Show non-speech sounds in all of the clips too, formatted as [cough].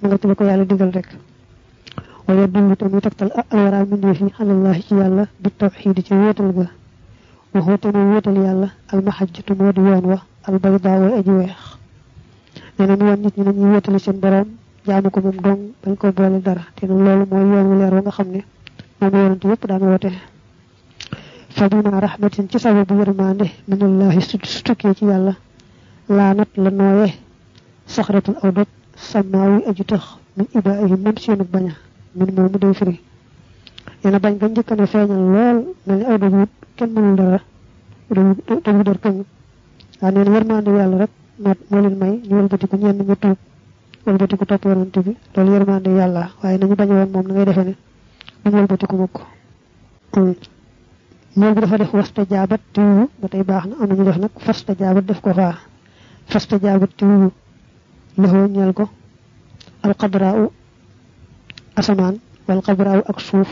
mu nga ko yàlla digal rek. Wala dund tam yi tegtal alwara mindee fi alallahi ci yàlla bi tawxiidi ci wéetal ga. Waxu te mu wéetal yàlla almahajjatu moo di yoon wa albaydaa way aji weex. Nee na mu woon nit ñi nañuy wéetali seen borom jaamu ko moom dong bañ ko boole dara. Te loolu mooy yoon wu leer wa nga xam ne moom yonent yépp daan woote. Fa bima rahmatin ci sababu yërmande minallahi su tukkee ci yàlla laanat la nooye saxratul aw samaawi aju tax min ibaihim moom seenu baña min moomu day firi. Neena bañ ga njëkk na feeñal lool mel ni aw wut kenn mënul dara doj dër këng waa neena yërmande yàlla rek moo moo leen may ñu wëlbatiku ñenn ñu tuub wëlbatiku topp yonante bi loolu yërmande yàlla waaye nañu bañ woon moom na ngay defee ne duñ wëlbatiku mukk. Moom bi dafa def wasta jaabat tiwu ba tey baax na am nañu def nag fasta jaabat def ko faa fasta jaabat tiwu loxoo ñeel ko alxadraau asamaan. Wal xadraau ak suuf.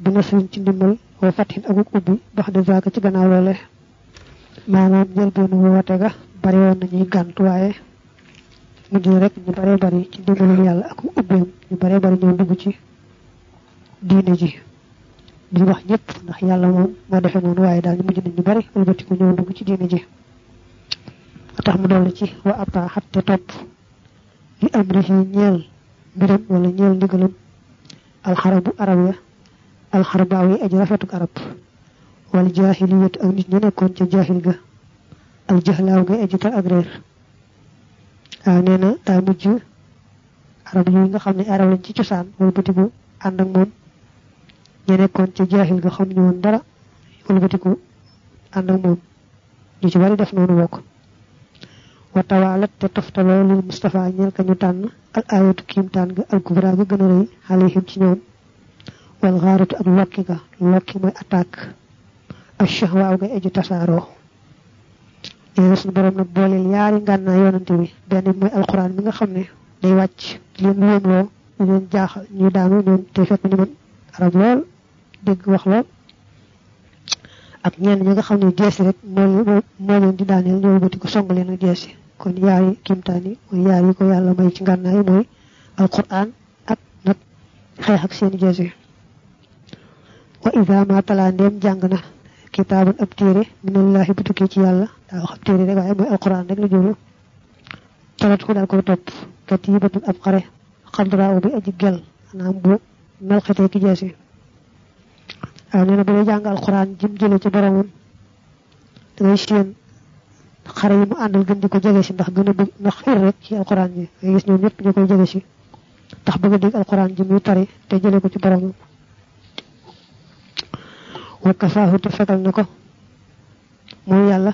Bi nasrin ci ndimbal. Wa fathin ak ubbi. Bax de zaaka ci gannaaw loole maanaam jël benn woote ga. Bari woon nañuy gànt waaye. Mujj rek ñu bare bari ci ndimbalul yàlla ak ubbeem. Ñu bare bari ñëw dugg ci diine ji. Duñ wax ñëpp ndax yàlla moom moo defe noonu waaye daal ñu mujj ñu bari. Wëlbati ko ñëw dugg ci diine ji. Tax mu dolli ci wa ata xatte topp li amrihi ñeel mbiram wala ñeel ndigalam alxarabu arab ya. Alxarbaaw yi aji rafetuk arab. Wala jaahiliyat ak nit ña nekkoon ca jaahil ga al jahlaaw ga aji tar ak réer waaw nee na arab yi nga xam ne arab lañ ci cosaan wëlbatiku ànd ak moom ñu nekkoon ci jaahil ga xam ñu woon dara wëlbatiku ànd ak moom ñu ci bari def noonu bokk wa tawaalat te toftaloo lil Mustafa ñeel ka ñu tànn al ayatu kiimtaan ga al kubra ga gën a rëy alayhim ci ñoom. Wal xaaratu ak lokki ga lokki mooy attaque. Ak shahwaaw ga eju tasaaroo yéen suñu borom nag booleel yaari ngànnaa yonante bi. Benn bi mooy alquran bi nga xam ne day wàcc leen wóomloo ñu leen jaaxal ñu daanu ñoom te fekk ñu arab lool dégg wax lool. Ak ñenn ñi nga xam jeesi rek moo leen di daaneel ñëw bëti ko song leen jeesi kon yi mooy yaar yi ko yàlla may ci ngànnaay mooy alquran ak nag xeex ak seeni jeesi wa ida ma tala ndeem jàng na kitaaban ab téere minallahi bu tukkee ci yàlla. Daa wax ab téere rek waaye mooy alquran rek la jublu talat ko daal koy topp katibatun ab xare xadraaw bi aji gel maanaam bu melxetee ki waaw nee na bu jàng alquran jëm jële ci boromam da ngay seen xare yi mu àndal gën di ko jege si ndax gën a bëgg ndax xir rek ci alquran yi ngay gis ñoom ñëpp ñu koy jege si ndax bëgg dégg alquran ji muy tari te jële ko ci boromam wa kafaahu te fegal na ko. Mooy yàlla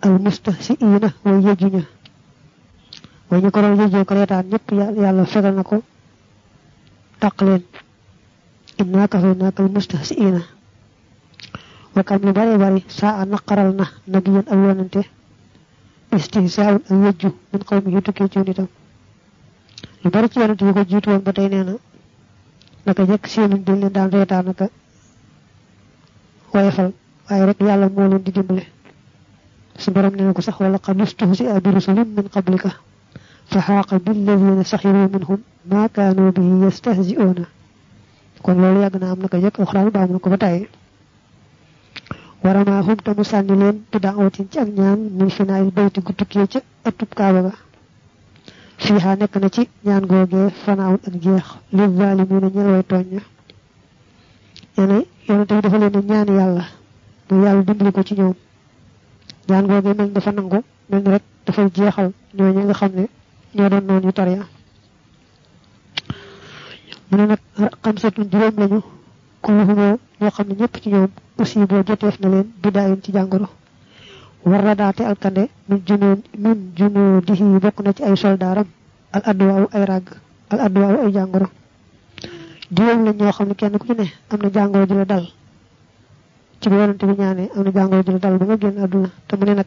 al mustahsiina way yëjuña way ñu ko doon yëjee ko reetaan ñëpp yàlla fegal na ko. Tàq leen inna kafaynaaka al mustahsiina wa kam lu bari bari saa naqaral na nabiyan ak yonante istihsaawun ak yëjju min qawmihi tukkee ci nitam lu bari ci yonante yi ko jiitu woon ba tey nee na naka jëkk seenuñ dañ leen daan reetaan naka woyefal waaye rek yàlla moo leen di dimbale. Su borom nee na ko sax wala qad ustuhzi'a bi rusulin min qablika fa xaaqa billadina saxiru minhum ma kaanu bihi yastahzi'una kon loolu yàgg na am na ko jëkk alxuraan baamu na ko ba tàyyi warama hum te mu sànni leen bi daawatin ci ak ñaan min finaayil bayti gu tukkee ca ëttub kaaba ga. Fiiha nekk na ci ñaan googee fanaawun ak jeex. Lil zaalimiina ñel way tooñ ña. Nee yonente bi dafa leen ñaan yàlla mu yàlla dimbali ko ci ñoom. Ñaan googee mel dafa nangu mel ni rek dafay jeexal ñooñu nga xam ne ñoo doon noonu yu tariya mu ne nag xam satun juróom lañu kulluhumoo ñoo xam ne ñëpp ci ñoom aussi boo joteef na leen bidaayin ci jàngoro. War na daate alkande min junoo min junoo dihi bokk na ci ay soldaaram al adduwaawu ay ràgg al adduwaawu ay jàngoro. Juróom lañ ñoo xam ne kenn ku ci ne am na jàngoro ji la dal. Ci bi yonante bi ñaanee am na jàngoro ji la dal ba nga génn àdduna te mu ne nag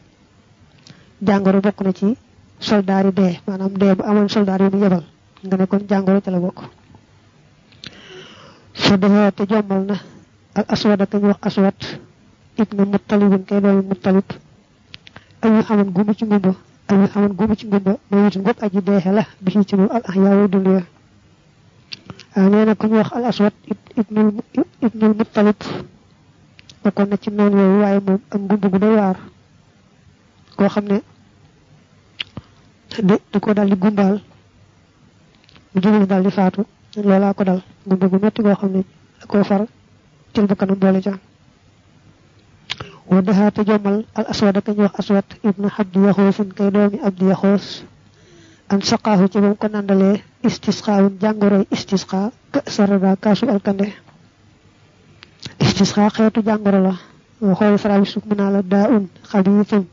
jàngoro bokk na ci soldaar yi dee maanaam dee bu amoon soldaar yi mu yebal nga ne kon jàngoro ca la bokk dafa te jommal na al aswad. Ak ñu wax aswad ibnu muttalibin kay doomi muttalib ak ñu xaman gumu ci ngumba ay xaman gumu ci ngumba. Mo yitu ngop aji deexe la bi ci mu al ahyaa dund ya neena ku ñu wax al aswad ibnul ibnul muttalib bokkoon na ci moom ko di gumbal mu jóge dal di faatu ko dal mu bëgg metti goo xam ne koo far jël bu kanam doole wa daha ta jomal al aswad ak ñu wax aswad ibnu abd yahus kay doomi abd yahus an saqahu ci bam ko nandale istisqaawun jangoro istisqa ka sarada al alkande istisqa xeetu jangoro la wa xool farabi suk mana la daun khabithun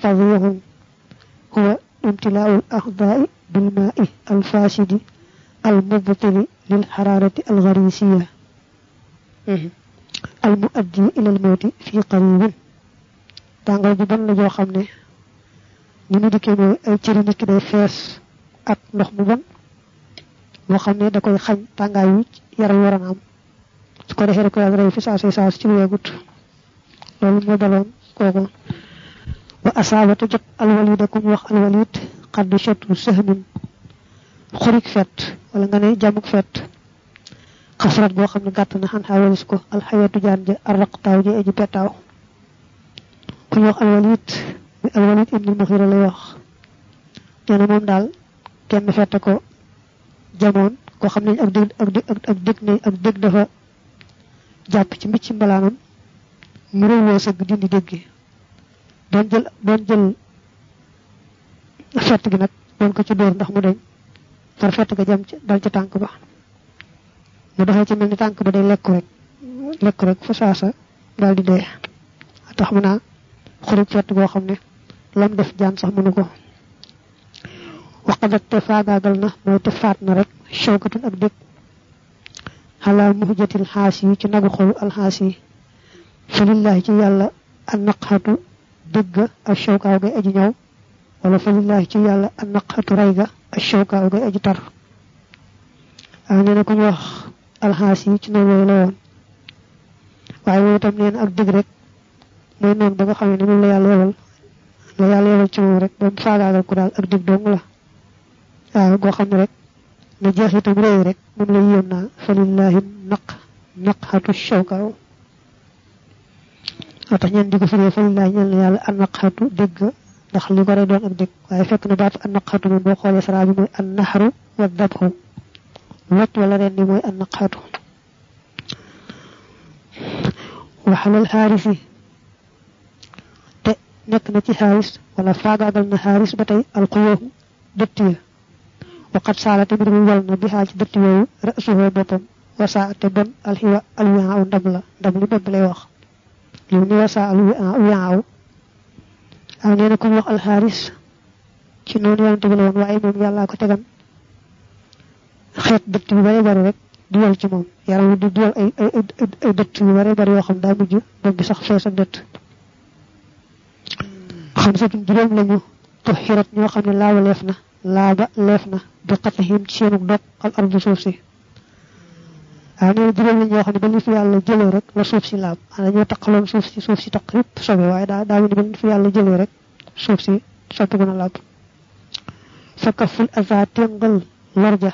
fadihun huwa imtila'ul ahdai bil ma'i al fasidi المبطل للحرارة الغريسية المؤدي الى الموت في قريب تانغال بي بن لا جو خامني ني مو ديكي موي اي تيري نيت داي فيس ak ndox mu bon mo xamne da koy xagn tangay wi yaram yaram am su ko defé ko yalla fi sa sa ci wegut lolu mo dalon koko wa asabatu jot al walid kum wax al walid qad shatu sahmin xurik fet wala nga ne jamuk fet. Xasrat boo xam ne gàtt na xan xawalis ko alxayatu jaan ja arraqtaaw ji aji petaaw ku ñu wax alwalit mi alwalit ibnu muxira lay wax. Nee na moom daal kenn fette ko jamoon koo xam ne ak dëgg ak dëgg ak dëgg ne ak dëgg dafa jàpp ci mbicc mbalaanam mu réwloo sëgg dindi dëgg gi. Doon jël doon jël fett gi nag doon ko ci dóor ndax mu deñ far ga jam dal ci tànk ba. Mu doxee ci mel ni tànk ba day lekk rek. Lekk rek fa saasa daal di dee. Tax mu naa xurit fett goo xam ne lam def jaan sax mënu ko. Waqadat te faagaagal na mooy te faat na rek shawkatun ak dëkk. Xalaa muhjatil xaas yi ci nagu xolu alxaas yi fa lillahi ci yàlla an naqxatu dëgg ak shawkaaw gay aji ñëw wala fa lillahi ci yàlla an naqxatu rey shawkaaw gay aji tar waaw nee na ku ñu wax alxaas yi ci noonu la woon waaye moom itam nee na ak dëgg rek mooy noonu ba nga xam ne moom la yàlla yebal la yàlla yebal ci rek ko ak dëgg dong la ne rek na jeex itam réy rek moom la lillahi naq naqxatu shawkaaw moo tax ñeen di ko firee fa lillahi ñeel na yàlla an naqxatu dëgg ndax li ko doon ak dëgg waaye fekk na baatu an naqxatu moom boo xoolee saraa bi mooy an naxaru wa dabxu wacc wala ren di mooy an naqxatu waxalal xaarisi te nekk na ci xaaris wala faagaagal na xaaris ba tey alxuyooxu dëtt ya waqat saala te mbir mu wal na bi xaal ci dëtt yooyu rasuhoo boppam wasaa te bon alxiwa alwiaaw ndab la ndab li bopp lay wax li ni wasaa alwiaaw aw nee na ku wax alxaaris ci noonu yonante bi la woon waaye moom yàllaa ko tegan xeet dëtt yu bare bari rek. Di wal ci moom yaram di di wal ay ay dëtt yu bare bari yoo xam daa mujj bopp bi sax fees ak dëtt xam satun juróom lañu tuxirat ñoo xam ne laaba leef na laaba leef na bi xatahim ci seenu dog al ardu suuf si waaw nee juróom ñoo xam ne ba li fi yàlla jëlee rek. La suuf si laab ana ñoo taqaloon suuf si suuf si taq yëpp sobe waaye daa daa ni ba li fi yàlla jëlee rek suuf si soppi gën a laab fakka ful aza téngal lorja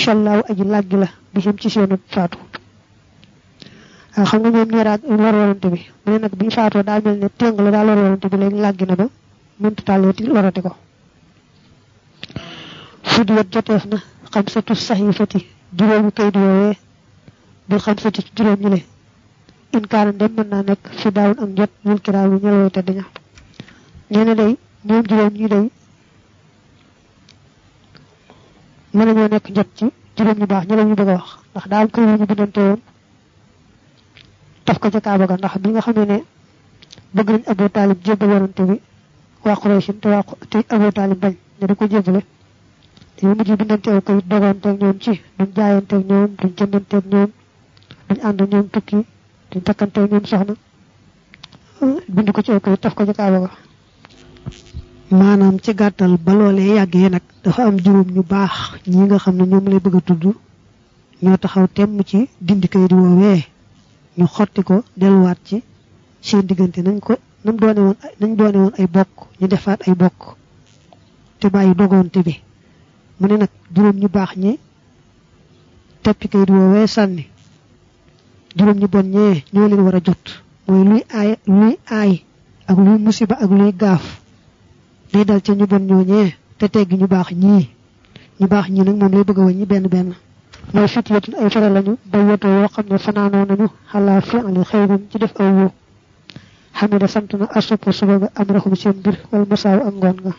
shallaaw aji làggi la bi ci seenu faatu xam nga ñoom ñoo daa lor yonante bi mu ne nag bi faatoo daa mel ne téng la daa lor yonante bi léegi làggi na ba mënta tàlleeti lorati ko fudiyat joteef na xam satu saxifati ci juróom ñi le in kaana dem mën naa nekk fi daawun ak njot way tedd ña nee na day ñoom juróom ñi day mën nañoo nekk njot ci juróom ñu baax la ñu bëgg a wax. Ndax daa am kayit yu ñu bindante woon taf ko ca kaaba ga. Ndax bi nga xamee ne bëgg nañ Abu Talib jébbal yonante bi waa Quraysh te waa te Abu Talib bañ ne da ko jébbale. Te mu mujj bindante aw kayit doganteeg ñoom ci duñ jaayanteeg ñoom duñ jëndanteeg ñoom duñ ànd ñoom tukki duñ takkanteeg ñoom soxna. Bind ko ci aw kayit ko ca kaaba maanaam ci gàttal ba loolee yàggee nag dafa am juróom ñu baax ñi nga xam ne ñoom lay bëgg a tudd ñoo taxaw temm ci dindi kayit woowee. Ñu xotti ko delluwaat ci seen diggante nañ ko nam doone woon nañ doone woon ay bokk ñu defaat ay bokk te bàyyi dogonte bi. Mu ne nag ñu baax ñi teppi kayit woowee sànni. Juróom ñu bon ñee ñoo leen war a jot. Mooy luy aay luy aay ak luy musiba ak luy gaaf day dal ca ñu bon ñooñee te teggi ñu baax ñii ñu baax ñii nag moom lay bëgg a wàññi benn benn. Mooy fityatun ay fere lañu woto yoo xam ne fanaanoo nañu xalaa fi'li xayrin ci def aw wu xamida sant na asupa suba ga am raxum seen mbir wala masaaw ak ngoon nga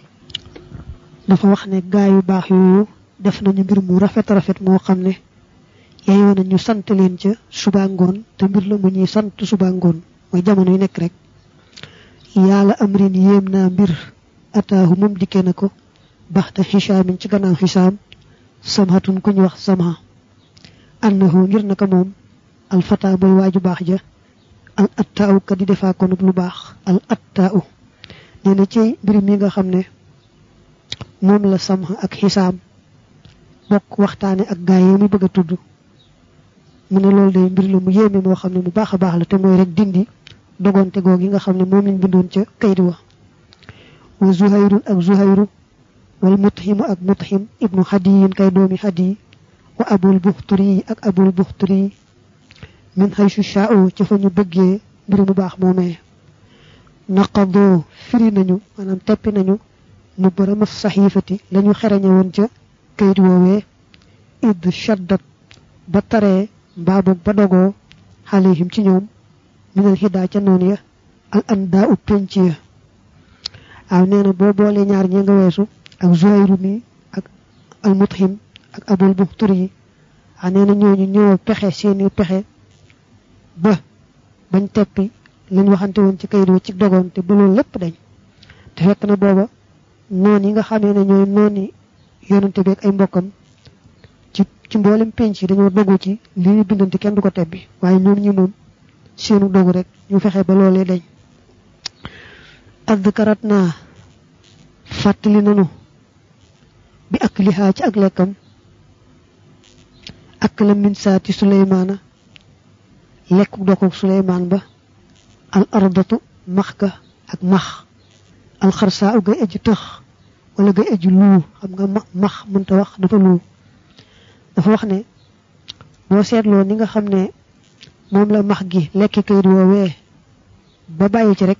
dafa wax ne gaa yu baax yooyu def nañu mbir mu rafet rafet moo xam ne yeyoo na ñu sant leen ca suba ngoon te mbir la mu ñuy sant suba ngoon mooy jamono yu nekk rek. Yàlla amrin yéem naa mbir ataahu moom dikkee na ko baxta xisaamin ci gannaaw xisaam samhatun ku ñu wax samha. Annahu ngir naka moom alfata mooy waaju baax ja al attaaw ka di defaa ko lu baax al attaaw nee na ci mbir mi nga moom la samha ak xisaam bokk waxtaane ak gaay muy bëgg a tudd mu ne loolu day mbir la mu yéeme moo xam mu la rek dindi. Dogonte googi nga xam ne lañ bindoon ca kayit wa wa zuhayrun ak zuhayru wal muthimu ak muthim ibnu hadiyin kay doomi hadi wa abul buxturi ak abul buxturi min haysu sha'u ci fa ñu bëggee mbir mu baax moomee naqadoo firi nañu maanaam teppi nañu nu borom saxiifati lañu xerañe woon ca kayit woowee id shaddat ba taree mbaa boog ba dogoo xalihim ci ñoom minal xidaa ca noon ya al andaa u penc ya waaw nee na boo boolee ñaar ñi nga weesu ak zuhayru mi ak al muthim ak abul buxturi yi a nee na ñooñu ñoo pexe seeni pexe ba bañ teppi lañ waxante woon ci wa ci dogoon te ba loolu lépp dañ. Te fekk na booba noon yi nga xamee ne ñooy nooni yonante beeg ay mbokkam ci ci mboolem penc yi dañoo dogu ci li ñu bindante kenn du tebbi waaye ñoom ñi moom seenu dogu rek ñu fexe ba loolee dañ adkarat naa fàttali nanu bi ak lihaa ci ak lekkam ak la min saati suleymaana lekku dokuk suleymaan ba al ardatu max ga ak max al xarsaa u gay aji tëx wala gay aji luu xam nga max mënta wax dafa luu dafa wax ne boo seetloo ni nga xam ne moom la max gi lekki kayit woowee ba bàyyi ci rek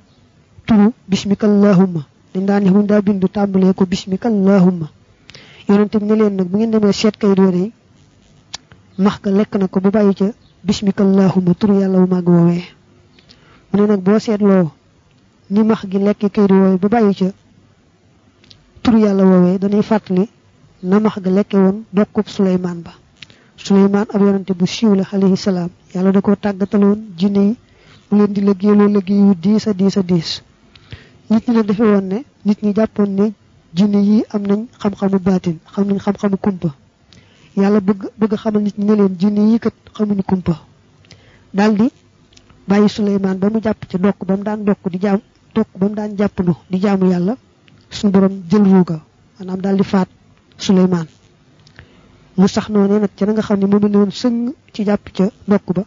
turu bismika allahumma dañ daan ne daa bindu tàmbalee ko bismika allahumma yonente bi ne leen nag bu ngeen demee seet kayit woo de max ga lekk na ko ba bàyyi ca bismika allahumma turu yàlla bu màgg woowee. Mu ne nag boo seetloo ni max gi lekki kayit woowee ba bàyyi ca turu yàlla woowee dañuy fàttali na max ga lekke woon dokkub suleymaan ba. Suleymaan ab yonante bu siiw la alayhi salaam. Yàlla da ko tàggataloon jinne yi mu leen di liggéeyloo liggéey yu diis a diis diis nit ñi la defe woon ne nit ñi jàppoon ne jinne yi am nañ xam-xamu baatin xam nañ xam-xamu kumpa. Yàlla bëgg bëgg xamal nit ñi ne leen jinne yi kat xamuñu kumpa. Daldi bàyyi suleymaan ba mu jàpp ca dokk ba mu daan dokk di jaam dokk ba mu daan jàppandu di jaamu yàlla suñu borom jël ruuga maanaam daal di faat suleymaan. Mu sax noonu nag ca na nga xam ne moom la woon sëng ci jàpp ca ndokk ba.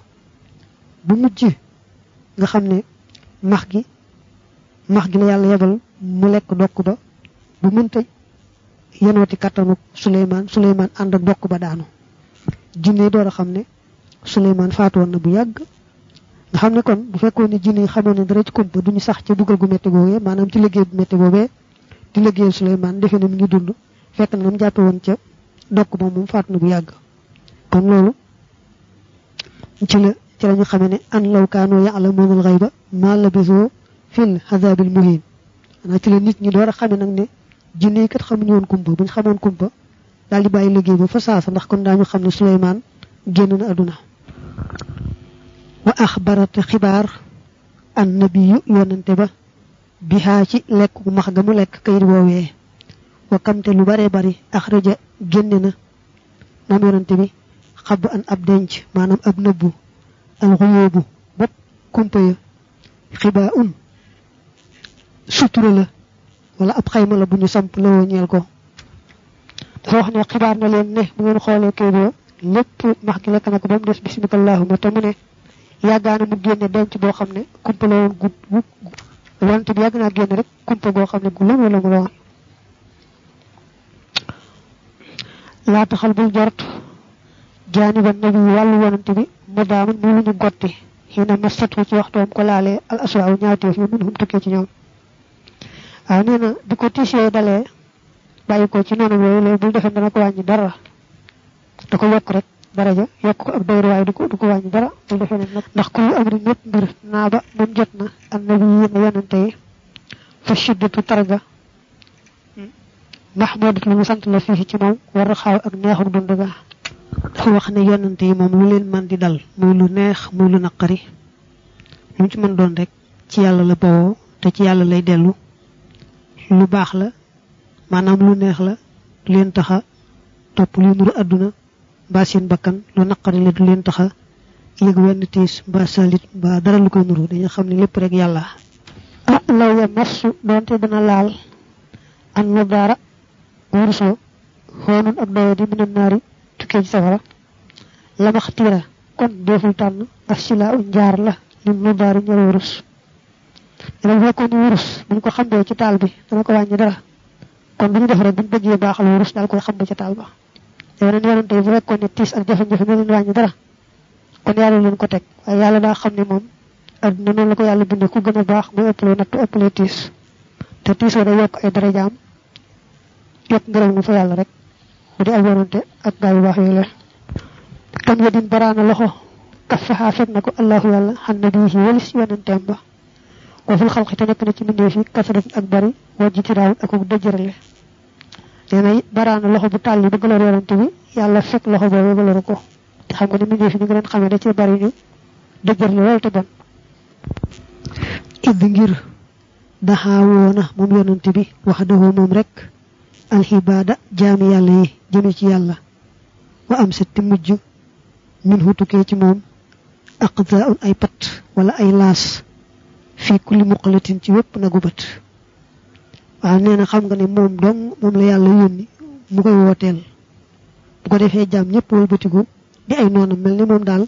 Bu mujj nga xam ne max max gi la yàlla yebal mu lekk ndokk ba bu mënta yenooti kattanu suleymaan suleymaan ànd ak ndokk ba daanu. Jinne door a xam ne suleymaan faatoon na bu yàgg. Nga xam ne kon bu fekkoon ne jinne yi xamoon ne dara ci kumpa duñu sax ca buggal gu métti googee maanaam ci liggéey bu métti boobee di liggéey suleymaan defe ne mi ngi dund fekk na nam jàppe woon ca dokk moom moom faat na bu yàgg. Kon loolu ci la ci lañu xamee ne an law kaanoo ya'lamuuna al-ghayba ma labisoo fil azabil muhin xanaa ci la nit ñi door a xamee nag ne jinne kat xamuñu woon kumpa buñ xamoon kumpa daal di bàyyi liggéey ba fa saasa ndax kon daañu xam ne génn na àdduna wa axbarate xibaar an nabiyu yonante ba bihaa ci lekk max ga mu lekk kayit woowee wa kamte lu bare bari axraja génne na moom yonante bi xab an ab denc maanaam al xuyóobu bopp kumpa ya xibaa sutura la. Wala ab xayma la bu ñu samp la ñeel ko. Dafa wax ne xibaar na leen ne bu ngeen xoolee kay boo lépp max gi lekk na ko ba mu des bismika allahuma te mu ne yàggaana mu génne denc boo xam ne kumpa la woon gu wante bi yàgg naa génne rek kumpa goo xam ne gu wala mu la woon. Laa taxal bul jort jaaniban nabi wàllu yonante bi mu daaman muy ñu gotti xina masatu ci waxtoom ko laalee al aswaaw ñaawteef yi minhum tukkee ci ñoom waaw nee na bi ko tiisee dalee bàyyi ko ci noonu yooyu léegi bul defee dana ko wàññi dara da ko yokk rek daraja yokk ko ak dayru waaye du ko du ko wàññi dara bul defee ne nag ndax kullu amri ñëpp mbir naa ba moom jot na annabi yi na yonante yi fa shiddatu targa mahmudat lu mu sant la fii ci moom war a xaaw ak neexuk dund ga dafa wax ne yonante yi moom lu leen man di dal muy lu neex muy lu naqari lu ci mën doon rek ci yàlla la bawoo te ci yàlla lay dellu lu baax la maanaam lu neex la du leen taxa topp lu nuru àdduna mbaa seen bakkan lu naqari la du leen taxa yëg wenn tiis mbaa salit mbaa dara lu koy nuru. Dañu xam ne rek yàlla. Ah law ya massu doonte dana laal. An na dara wursoo xoonun ak doye di minan naari tukkee ci safara. Lamax tiira kon deful tànn ak sila u njaar la ñal wurus dana fekkoon ni wurus buñ ko xambee ci taal bi dana ko wàññi dara. Kon bu ñu def rek buñ bëggee baaxal wurus daal koy xambe ci taal ba. Yeneen yonante yi bu fekkoon ne tiis ak jafe-jafe moo leen wàññi dara kon yàlla leen ko teg. Waaye yàlla daa xam ne moom adduna noonu la ko yàlla bindee ku gën a baax muy ëppalee nattu ëppalee tiis. Te tiis wa day yokk ay darajaam yokk ngërëm mu fa yàlla rek. Bu di ay yonante ak gaa yu baax yooyu la. Kam yedin baraana loxo kaffaha fekk na ko allahu yàlla xan nabihi walis yonanteem ba yonante bi yàlla fekk loxo boobu ba loru ko te xam nga ni mbindee fi ñu ngi leen xamee da ci bari ñu dëjërle loolu te bon idd ngir daxaawoona moom yonante bi wax dëgoo moom rek alxibaada jaami yàlla yi jëme ci yàlla wa am sa ti mujj min hutukee ci moom aqdaun ay pat wala ay laas fii kulli muqalatin ci wépp nagu bët. Waaw nee na xam nga ne moom dong moom la yàlla yónni mu koy wooteel. Bu ko defee jaam ñëpp wëlbatiku di ay noonam mel ni moom daal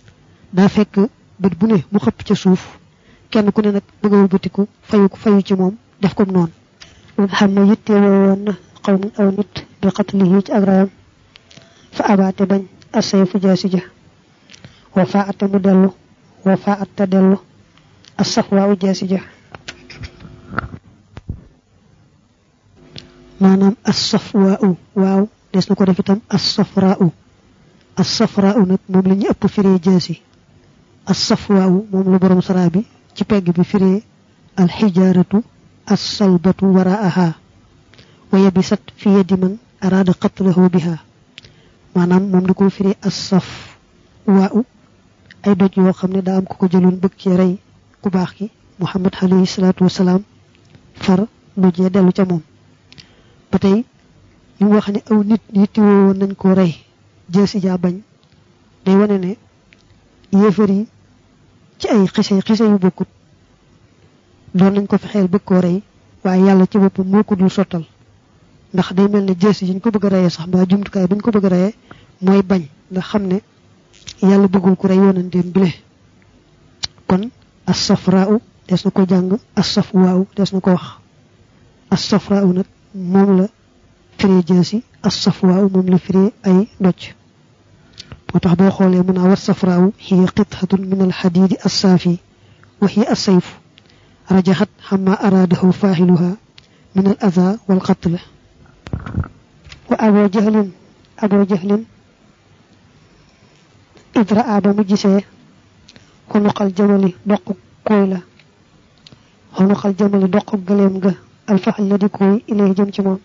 daa fekk bët bu ne mu xëpp ca suuf. Kenn ku ne nag bëgg fayu fayu ci moom def ko noonu moom xam ne yitte woon na aw nit bi ci ak rayam fa abaate bañ asay fu jaasi ja. Wa mu wa dellu asafwa u jaasi ja maanaam asafwa u waaw des na ko def itam asafra u asafra u nag moom la ñu ëpp firee jaasi asafwa u moom la borom sara bi ci pegg bi firee alxijaaratu assalbatu waraaha. Wa yabisat fi yadi man araada qatlahu biha. Maanaam moom da ko firi as-saf waa u ay doj yoo xam ne daa am ku ko jëloon bëgg ci ku baax ki muhammad alayhi salaatu wasalaam far mujjee dellu ca moom. Ba tey mu wax ne aw nit yittiwoo woon nañ ko rey jësi jaa bañ. Day wane ne yéefar yi ci ay xise xise yu bokkut. Doon nañ ko fexeel bëgg koo rey waaye yàlla ci boppam moo ko dul ndax day mel ne jësi yi ñu ko bëgg a reyee sax mbaa jumtukaay bi ñu ko bëgg a reyee bañ ndax xam ne bëggul ku rey yonanteem bile kon as-safraa'u des na ko jàng. As-safwaa'u des na ko wax. As-safraa'u nag moom la firee jësi as-safwaa'u moom la firee ay ndocc moo tax boo xoolee mën a war safraa'u hiya qit'atun min al-hadiidi as-saafi wa hiya as-sayf. Rajahat xamma araadahu faaxiluha min al aza wal qatl wa abo jahlin abo jahlin xunuqal jamali doq kooy la xunuqal jamali doq gëleem ga alfaxal la di kooy ilay jëm ci moom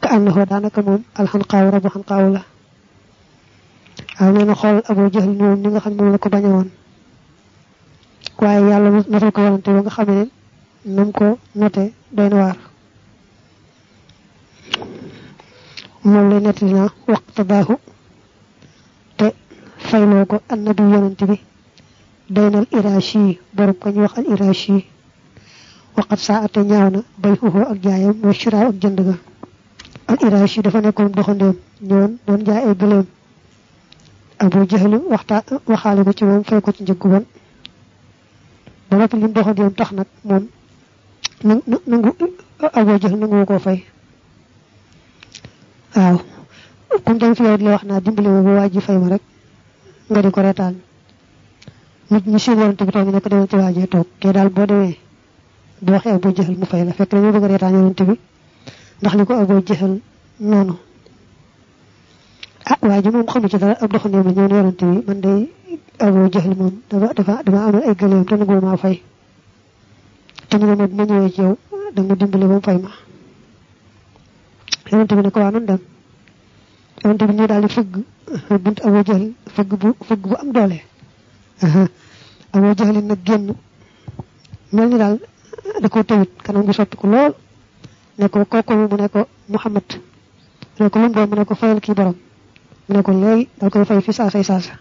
ka annahu daanaka moom alxanqaaw rabu xanqaaw la waaw nee na xool abo jahlin moom ni nga xam moom la ko bañe woon waaye yàlla notal ko yonante ba nga xam ne nam ko note doy na waar moom lay nettali naa waqta baaxu te fayloo ko annabi yonante bi daynal irashi borom ko ñu wax al irashi waqat saa ate ñaaw na bay xuxoo ak jaayam wa shiraaw ak jënd ga al irashi dafa nekkoon doxandeem ñëwoon doon jaay ay gëléem abu jahlu waxta waxaale ko ci moom fay ko ci njëggu bon ba noppi lim doxandeem tax nag moom nangu abu jahl nangu ko fay waaw kum fi yow wax naa dimbali ma ba waa ji fay ma rek nga di ko reetaan nit ñi seen yonante bi toog ne ko demal ci waa ji toog kee daal boo demee bu waxee aboo jëxal mu fay la fekk dañoo bëgg reetaan yonante bi ndax li ko aboo jëxal ah waa ji xamu ci dara ab doxandéem la ñëw ne yonante bi man day aboo jëxal moom dafa dafa dama amal ay gëleem te nangoo maa fay te ñu ma bu ma ci yow da nga dimbali fay ma ñu di fëgg fëgg bu fëgg bu am doole aboo jëxal nag génn. Mel ni daal da ko tawit kanam gi soppi ko lool. Ne ko kooku mu ne ko Muhammad. Mu ne ko lu mu ne ko fayal kii borom. Mu ne ko léegi dal koy fay fi saasay saasa.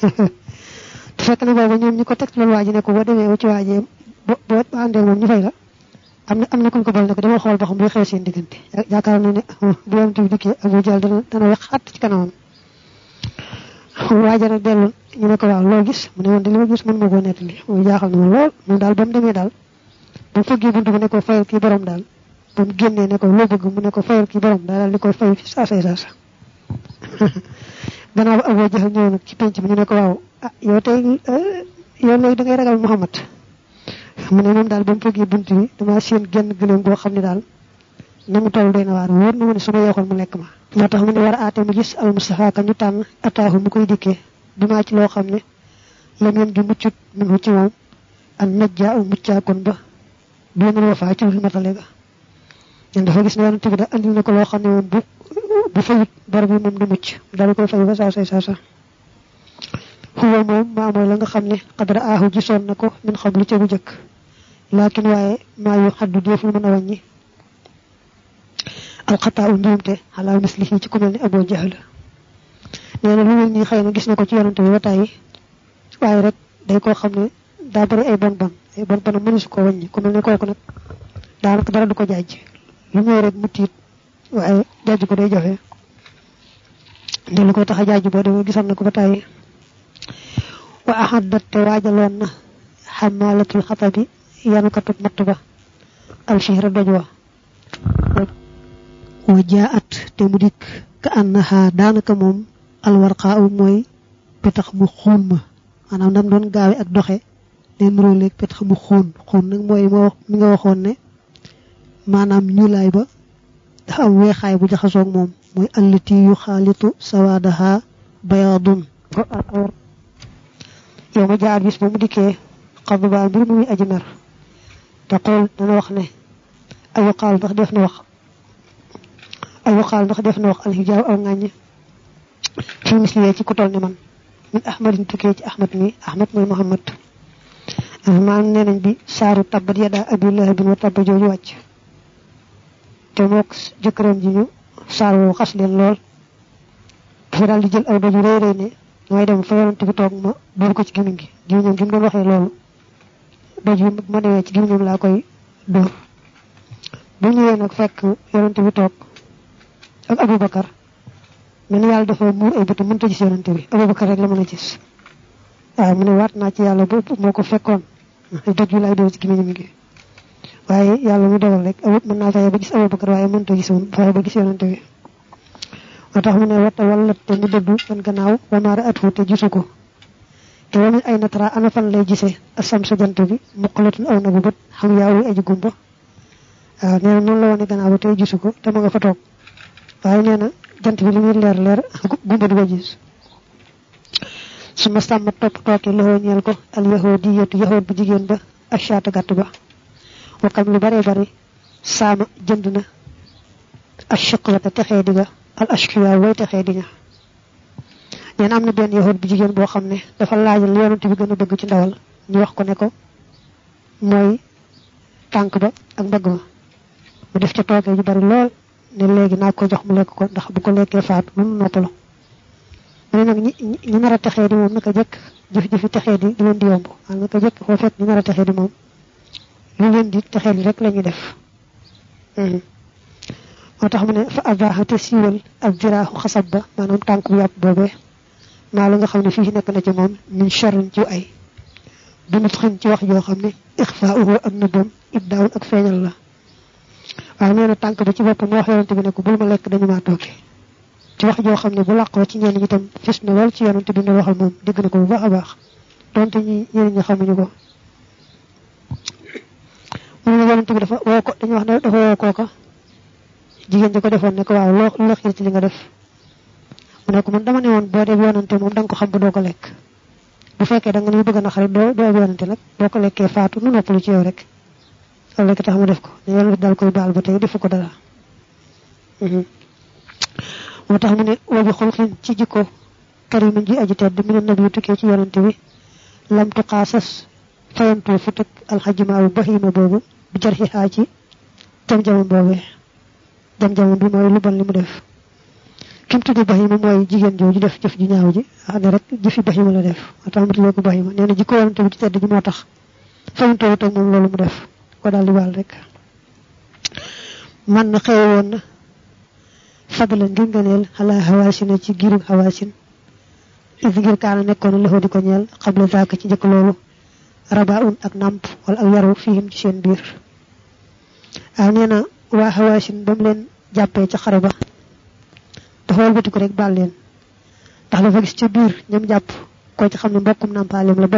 Te fekk na booba ñoom ñi ko teg loolu waa ji ne ko boo demee ci waajee bo boo àndee moom ñu fay la. Am na am na kuñ ko bal ne ko dama xool ba xam buy xew seen diggante. Yaakaar na ne bu yonent bi dikkee Abu Jahl dana dana wax xatt ci kanamam. Waaja nag dellu ñu ne ko waaw loo gis? Mu ne woon de li ma gis mën ma koo nettali. Muy jaaxal na ma lool. Moom daal ba mu demee daal ba mu fëggee buntu ba ne ko fayal kii borom daal. Ba mu génnee ne ko loo bëgg? Mu ne ko fayal kii borom daal di koy fay fi saasay saasa [laughs] gannaaw ba Abu Jahl ñëw nag ci penc mi ñu ne ko waaw ah yow tey yow léegi da ngay ragal Muhammad. Mu ne moom daal ba mu fëggee buntu bi dama seen genn gëléem boo xam ne daal na mu toll doy na waar wóor na ne su ma mu lekk ma. Moo tax mu ne war aate mu gis al Mustafa ka ñu tànn ataahu mu koy dikkee bi maa ci loo xam ne lam yem ju muccut min ci moom an najjaa u muccaakoon ba doonul wafaa ci lu matale ga. Ñen dafa gis ne yonent bi da andil na ko loo xam ne moom bu bu fayut bar bi moom du mucc daal koy fay ba saa say saa sa xuwa moom maa mooy la nga xam ne xadara aahu gisoon na ko min xam lu ca bu jëkk laakin waaye maa yu xaddu deeful mën a wàññi. Alxataa u njuumte xalaa mislihi ci ku mel ni aboo jahl nee na lu mel nii xëy na gis na ko ci yonante bi ba tàyyi waaye rek day koo xam ne daa bari ay bon bon ay bon bon mënu ko wàññi ku mel ne kooku nag daanaka dara du ko jaaj. Lu ñëw rek mu tiit waaye jaaj ko day jafe. Nde lu koy tax a jaaj boo demee gisam na ko ba tàyyi wa ahaddat te waajaloon na xamalatul xatabi yanukatub matt ba alfihra doj wa. Jaat te mu dikk ka annaha daanaka moom alwarqaa u mooy petax mu xuun ma maanaam dam doon gaawe ak doxe leen róoleeg petax mu xuun xuun nag mooy moo mi nga waxoon ne maanaam ñuulaay ba dafa am weexaay bu jaxasoog moom. Mooy allati yu xaalitu sawaadaha bayaadun. Yow ma jaar bis ba mu dikkee xab baa mbir mu aji mer. Xool dana wax ne ayu xaal ndax def na wax. Ayu xaal ndax def na wax alxijaaw aw ŋàññ fi misliwee ci ku toll ne man min ahmadin tukkee ci ahmad mi ahmad mooy muhammad. Maanaam nee nañ bi saaru tabbat yadaa abi lahabin wa tabba jooju wàcc. Te mook jëkkëram ji ñu saar woo xas leen lool. Dafa daal di jël aw doju rëy rëy ne mooy dem fa yonante bi toog ma dóor ko ci gémmiñ gi. Gi mu doon waxee loolu doj bi ma demee ci gémmiñam laa koy dóor. Bu ñëwee nag fekk yonante bi toog ak abubakar mel ni yàlla dafa muur ay bëtu mënta gis yonante bi. Abubakar rek la mën a gis. Waaw mu ne waat ci yàlla boobu moo ko fekkoon. Doj bi laay dóor ci gi. Waaye yàlla mu dogal rek abu mën naa fexe ba gis abubakar waaye mënta gis woon fexe ba gis yonante bi. Moo tax mu ne wata wala te mu dëddu fan gannaaw wamaara at te gisu ko. Te wamin ay natara ana fan lay gisee? Asam sa jant bi muqalatun aw na bu bët xam yaawu aji gumba. Waaw nee na noonu la wane gannaaw ba tey gisu ko te ma nga fa toog. Waaye nee na jant bi li muy leer leer gumba du ko gis. Su ma sàmmat topp tooke loxoo ñeel ko al yahudiyatu yahud bu jigéen ba ak shaata gàtt ba. Wakam lu bare bari saama jënd na ak shiqwata texee di ga al ashkiya way texee di ña neen am na benn yahud bu jigéen boo xam ne dafa laajal yonent bi gën a bëgg ci ndawal ñu wax ko ne ko mooy tànk ba ak mbagg ma. Mu def ca toogee ju bari lool ne léegi naa ko jox mu lekk ko ndax bu ko lekkee faatu lu mu noppalu mu ne nag ñi ñi nar a texee di moom naka jëkk jëf-jëfi texee di di leen di yomb waaw naka jëkk foo fekk ñi nar a texee di moom lu leen di texee di rek la ñuy def moo tax mu ne fa abaxa te siiwal ak jiraaxu xasab ba maanaam tànk bu yàpp boobee maa la nga xam ne fii nekk na ci moom min charrin ci ay bu nit xin ci wax joo xam ne ixfa uhu ak nëbbam ibdaawun ak feeñal la waaye nee na tànk ba ci boppam wax yonante bi ne ko bul ma lekk dañu maa tooke ci wax joo xam ne bu làqoo ci ñenn ñi tam fis na lool ci yonante bi ne waxal moom dégg na ko bu baax a baax. Donte ñi ñeneen ñi xamuñu ko. Mu ne yonante bi dafa woo ko dañu wax ne dafa woo kooka. Jigéen ji ko defoon ne ko waaw loo loo xiir ci li nga def. Mu ne ko man dama ne woon boo dee yonante moom da nga ko xam ba doo ko lekk. Bu fekkee da nga ni bëgg na xarit doo doo yonante nag boo ko lekkee faatu nu noppalu ci yow rek loolu rek tax mu def ko. Yonante daal koy baal ba tey defu ko dara. Moo tax mu ne wabi xulxin ci jikko karimin ji aji tedd mi ne nabi tukkee ci yonante bi lam tuqaasas fayantoo fu tëg alxajimaawu bahima boobu bi ci jam-jamam boobee jam-jamam bi mooy lu bon li mu def. Kim tudd bahima mooy jigéen jooju def jëf ju ñaaw ji. Xam rek jëfi bahima la def. Moo tax mu tuddee ko bahima. Nee na jikko yonante bi ci tedd ji moo tax fayantoo teg moom loolu mu def ko daal di baal rek. Man na xewe woon na fadla ngir ngëneel xalaa xawaasin ci girum xawaasin is ngir kaana nekkoon loxo di ko ñeel xabla zaaka ci jëkk loolu raba un ak nàmp wala ak yaru fihim ci seen biir. Waaw nee na waa xawaasin ba mu leen jàppee ca xare ba dafa walbati ko rek baal ndax dafa gis ca biir ñoom jàpp ko ci xam ne mbokkum nàmpaaleem la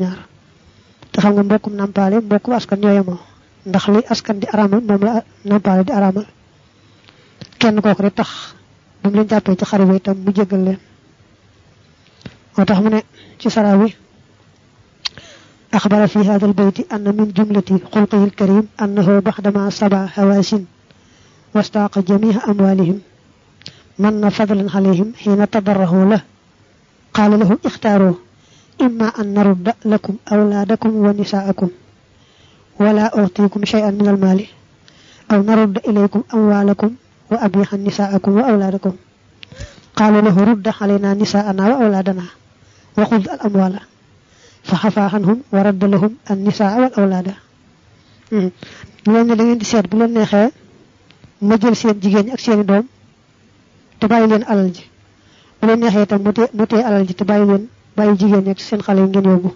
ñaar te xam nga mbokkum nàmpaale mbokkum askan ñooyamoo ndax li askan di araamal moom la nàmpaale di araamal kenn kooku rek tax mu leen jàppee ci xare ba itam mu jéggal leen moo tax mu ne ci sara wi أخبر في هذا البيت أن من جملة خلقه الكريم أنه بعدما سبع هواسين واستاق جميع أموالهم من فضلا عليهم حين تضره له قال له اختاروا إما أن نرد لكم أولادكم ونساءكم ولا أعطيكم شيئا من المال أو نرد إليكم أموالكم وأبيح نساءكم وأولادكم قال له رد علينا نساءنا وأولادنا وخذ الأموال فحفى عنهم ورد لهم النساء والأولاد ñoo ne da ngeen di seet bu leen neexee ma jël seen jigéen ak seeni doom te bàyyi leen alal ji bu leen neexee itam mu tee mu tee alal ji te bàyyi leen bàyyi jigéen ñi seen xale yi ngeen yóbbu.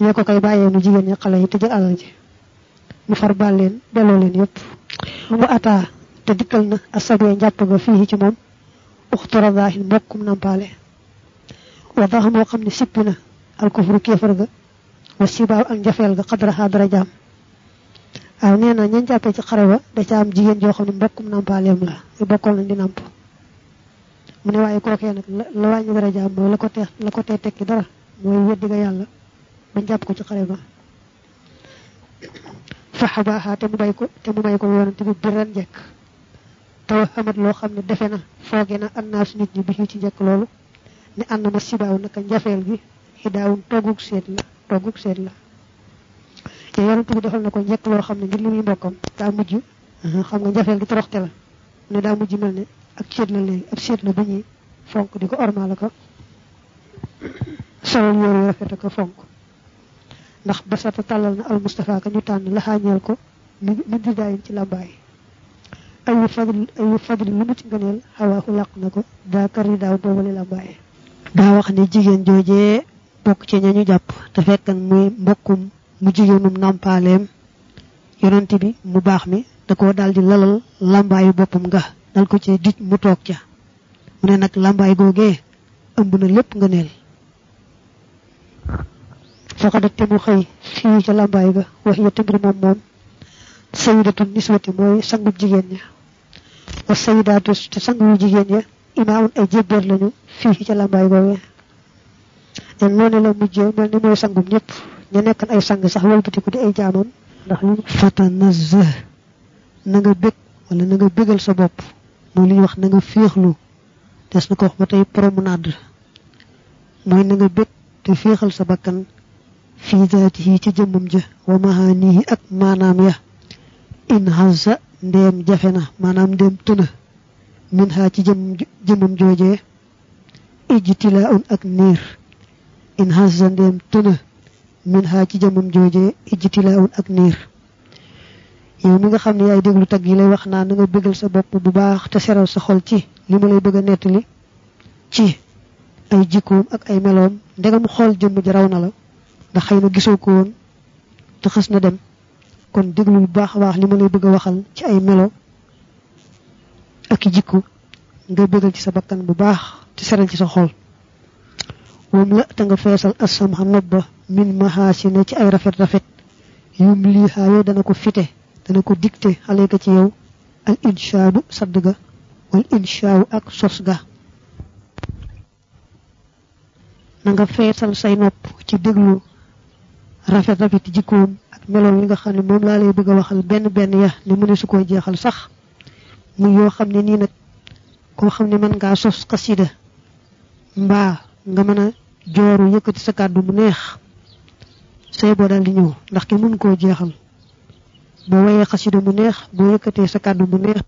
Ñoo ko koy bàyyee nu jigéen ñi xale yi te jël alal ji. Mu far baal leen delloo leen yépp. Wa ataa te dikkal na asabee njàpp nga fii ci moom. Uxturadaahin mbokkum nampaale. Wa dax moo xam ne sippi na alkufru ga. Wa sibaaw ak njafeel ga xadraha darajaam. Waaw nee na ñañ jàppee ci xare ba da ca am jigéen joo xam ne mbokkum nampaaleem la ñu bokkoon nañ di mu ne waaye kookee nag la wàññi darajaam mooy la ko tee la ko tee tekki dara mooy weddi ga yàlla bañ jàpp ko ci xare ba faxabaaxa te mu bay ko te mu may ko yonante bi biran njekk taw xamat loo xam ne defe na fooge na annaasu nit ñi bi ci njëkk loolu. Ne ànd ma sibaaw naka njafeel gi xidaawun togguk seet la togguk seet la. Te yonante bi defal na ko njëkk loo xam ne ngir li muy mbokkam daa mujj xam nga njafeel gi toroxte la. Ne daa mujj mel ne ak seet la la bu ñuy fonk di ko ormaa la ko solol yooru yu rafet ko fonk. Ndax basata tàllal na al Mustafa ka ñu tànn laxaañeel ko mu di daayin ci làmbaay. Ayu fadli ayu fadli lu mu ci ngëneel xawaaxu làq na ko daa kari daaw boobale làmbaay. Daa wax ne jigéen joojee bokk ci ñañu jàpp te muy mbokkum mu nàmpaaleem. Yonante bi mu baax mi da koo daal di lalal làmbaayu boppam nga dal ko ci dij mu toog ca. Mu ne nag làmbaay googee ëmb na lépp ngëneel. Faqadat te mu xëy fii ca làmbaay ga wax ya tëmbir moom moom. Sayidatu niswati mooy sangub jigéen ña. Wa sayidaatu te sangu jigéen ya imaamun ay jébbeer lañu fii ca làmbaay googee. Nen noonu la mujjee mel ni mooy sangum ñëpp ñu nekkan ay sang sax walbatiku di ay jaamam. Ndax li fatanazah na nga bég wala na nga bégal sa bopp mooy li wax na nga féexlu des na ko wax ba tey promenade mooy na nga bég te féexal sa bakkan fii zaatihi ci jëmmam ja wa mahaanihi ak maanaam ya in hazza ndeem jafe na maanaam ndeem tëna min ha ci jëm jëmmam joojee ijtilaaun ak niir in hazza ndeem tëna min ha ci jëmmam joojee ijtilaaun ak niir yow mi nga xam ne yaay déglu tag yi lay wax naa na nga bëggal sa bopp bu baax te seral sa xol ci li ma lay bëgg a nettali ci ay jikkoom ak ay meloom. Ndegam xool jëmm ji raw na la ndax xëy na gisoo ko woon te xës na dem. Kon déglu bu baax a baax li ma lay bëgg a waxal ci ay melo ak jikko nga bëggal ci sa bakkan bu baax ci seral ci sa xol. Wam la ta nga feesal asam ha nobba min mahasina ci ay rafet rafet yum li ha yow dana ko fite dana ko dicté xale ka ci yow al inshaadu sadd ga wal inshaaw ak sos ga. Na nga feesal say nopp ci déglu rafet rafet jikkoom ak meloon yi nga xam ne moom lay bëgg waxal benn benn ya ne su koy jeexal sax. Mu yoo xam ne nii nag koo xam sos xasida mbaa nga mën jooru yëkkati sa kàddu mu neex. Say di ñëw ndax ki koo boo wayee xasida mu neex boo yëkkatee sa kàddu mu neex